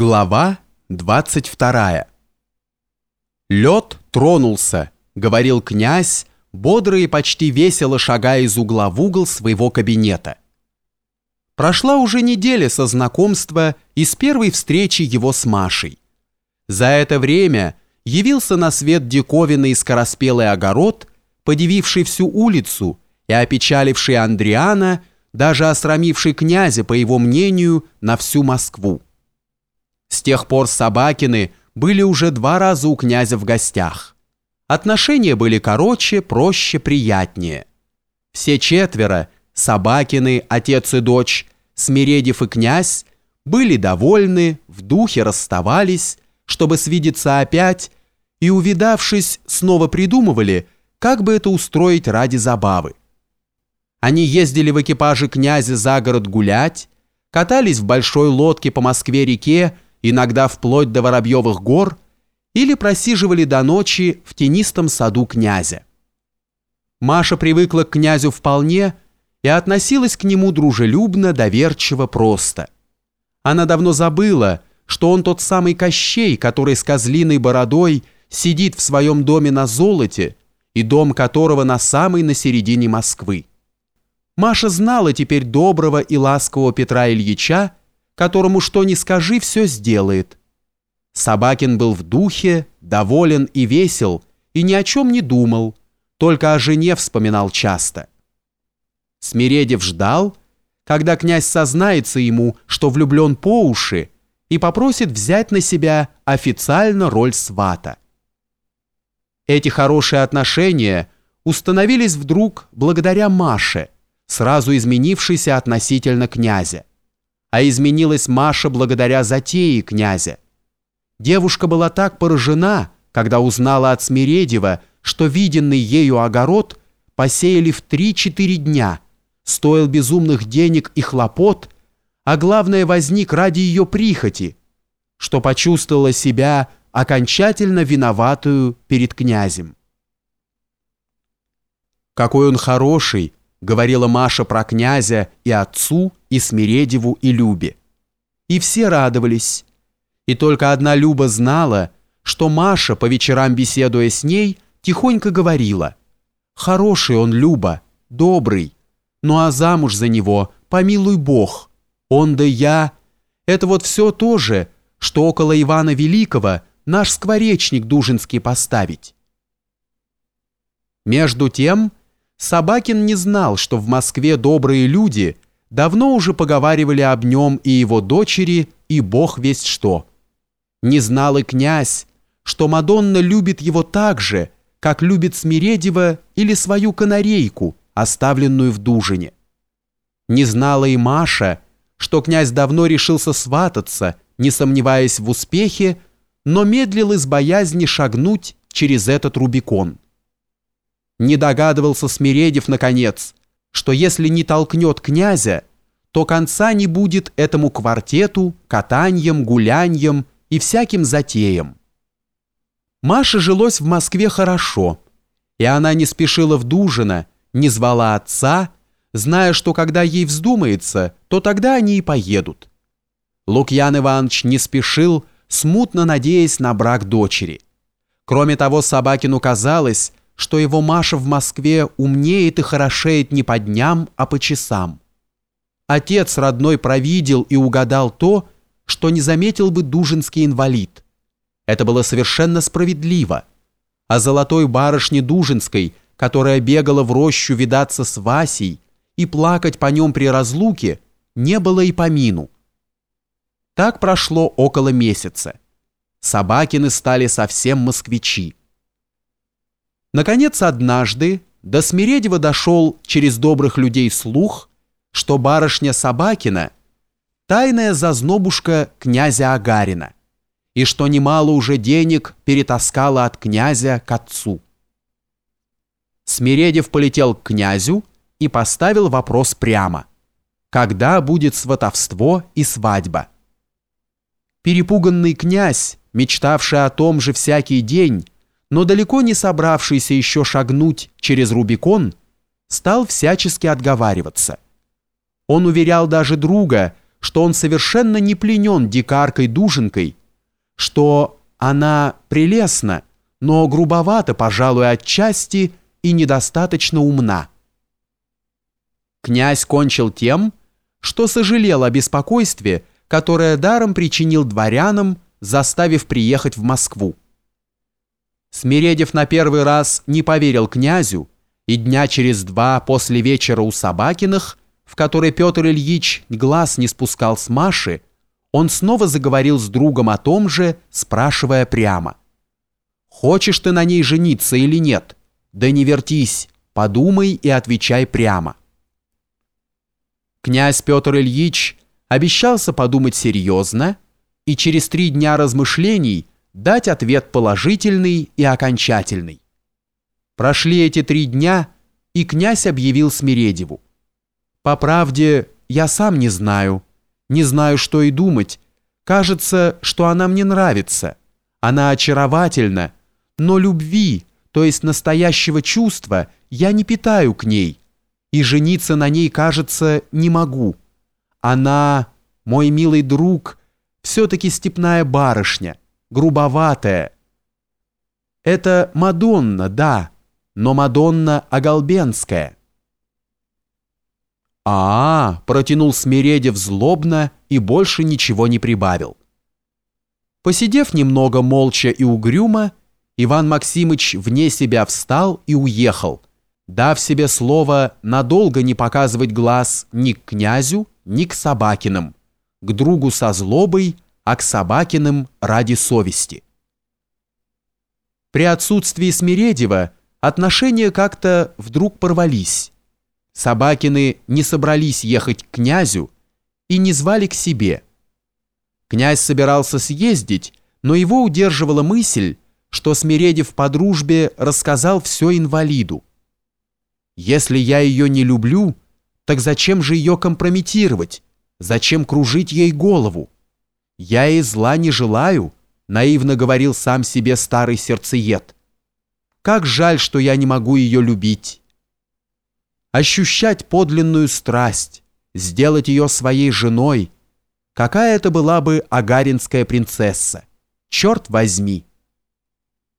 Глава 22 «Лед тронулся», — говорил князь, бодро и почти весело шагая из угла в угол своего кабинета. Прошла уже неделя со знакомства и с первой встречи его с Машей. За это время явился на свет диковинный скороспелый огород, подививший всю улицу и опечаливший Андриана, даже осрамивший князя, по его мнению, на всю Москву. С тех пор Собакины были уже два раза у князя в гостях. Отношения были короче, проще, приятнее. Все четверо, Собакины, отец и дочь, Смиредев и князь, были довольны, в духе расставались, чтобы свидеться опять, и, увидавшись, снова придумывали, как бы это устроить ради забавы. Они ездили в экипаже князя за город гулять, катались в большой лодке по Москве-реке иногда вплоть до Воробьевых гор, или просиживали до ночи в тенистом саду князя. Маша привыкла к князю вполне и относилась к нему дружелюбно, доверчиво, просто. Она давно забыла, что он тот самый Кощей, который с козлиной бородой сидит в своем доме на золоте, и дом которого на самой на середине Москвы. Маша знала теперь доброго и ласкового Петра Ильича, которому что ни скажи, все сделает. Собакин был в духе, доволен и весел, и ни о чем не думал, только о жене вспоминал часто. Смиредев ждал, когда князь сознается ему, что влюблен по уши, и попросит взять на себя официально роль свата. Эти хорошие отношения установились вдруг благодаря Маше, сразу изменившейся относительно князя а изменилась Маша благодаря затее князя. Девушка была так поражена, когда узнала от Смиредева, что виденный ею огород посеяли в 3-4 дня, стоил безумных денег и хлопот, а главное возник ради ее прихоти, что почувствовала себя окончательно виноватую перед князем. Какой он хороший, говорила Маша про князя и отцу, и Смиредеву, и Любе. И все радовались. И только одна Люба знала, что Маша, по вечерам беседуя с ней, тихонько говорила «Хороший он, Люба, добрый, ну а замуж за него, помилуй Бог, он да я, это вот все то же, что около Ивана Великого наш скворечник Дужинский поставить». Между тем, Собакин не знал, что в Москве добрые люди давно уже поговаривали об нем и его дочери, и бог весть что. Не знал и князь, что Мадонна любит его так же, как любит Смиредева или свою канарейку, оставленную в Дужине. Не знала и Маша, что князь давно решился свататься, не сомневаясь в успехе, но медлил из боязни шагнуть через этот Рубикон. Не догадывался Смиредев, наконец, что если не толкнет князя, то конца не будет этому квартету, катаньям, гуляньям и всяким затеям. Маше жилось в Москве хорошо, и она не спешила в Дужино, не звала отца, зная, что когда ей вздумается, то тогда они и поедут. Лукьян Иванович не спешил, смутно надеясь на брак дочери. Кроме того, Собакину казалось, что его Маша в Москве умнеет и хорошеет не по дням, а по часам. Отец родной провидел и угадал то, что не заметил бы дужинский инвалид. Это было совершенно справедливо. А золотой барышне Дужинской, которая бегала в рощу видаться с Васей и плакать по нем при разлуке, не было и помину. Так прошло около месяца. Собакины стали совсем москвичи. Наконец, однажды до Смиредева дошел через добрых людей слух, что барышня Собакина – тайная зазнобушка князя Агарина, и что немало уже денег перетаскала от князя к отцу. Смиредев полетел к князю и поставил вопрос прямо. Когда будет сватовство и свадьба? Перепуганный князь, мечтавший о том же всякий день, но далеко не собравшийся еще шагнуть через Рубикон, стал всячески отговариваться. Он уверял даже друга, что он совершенно не пленен дикаркой-дуженкой, что она прелестна, но грубовата, пожалуй, отчасти и недостаточно умна. Князь кончил тем, что сожалел о беспокойстве, которое даром причинил дворянам, заставив приехать в Москву. Смиредев на первый раз не поверил князю, и дня через два после вечера у Собакиных, в который Петр Ильич глаз не спускал с Маши, он снова заговорил с другом о том же, спрашивая прямо. «Хочешь ты на ней жениться или нет? Да не вертись, подумай и отвечай прямо». Князь Петр Ильич обещался подумать серьезно и через три дня размышлений дать ответ положительный и окончательный. Прошли эти три дня, и князь объявил Смиредеву. «По правде, я сам не знаю, не знаю, что и думать. Кажется, что она мне нравится. Она очаровательна, но любви, то есть настоящего чувства, я не питаю к ней» и жениться на ней, кажется, не могу. Она, мой милый друг, все-таки степная барышня, грубоватая. Это Мадонна, да, но Мадонна Оголбенская. А, -а, -а протянул Смиредев злобно и больше ничего не прибавил. Посидев немного молча и угрюмо, Иван Максимыч вне себя встал и уехал – дав себе слово надолго не показывать глаз ни к князю, ни к Собакиным, к другу со злобой, а к Собакиным ради совести. При отсутствии Смиредева отношения как-то вдруг порвались. Собакины не собрались ехать к князю и не звали к себе. Князь собирался съездить, но его удерживала мысль, что Смиредев по дружбе рассказал все инвалиду. Если я ее не люблю, так зачем же ее компрометировать? Зачем кружить ей голову? Я ей зла не желаю, наивно говорил сам себе старый сердцеед. Как жаль, что я не могу ее любить. Ощущать подлинную страсть, сделать ее своей женой. Какая это была бы агаринская принцесса? Черт возьми!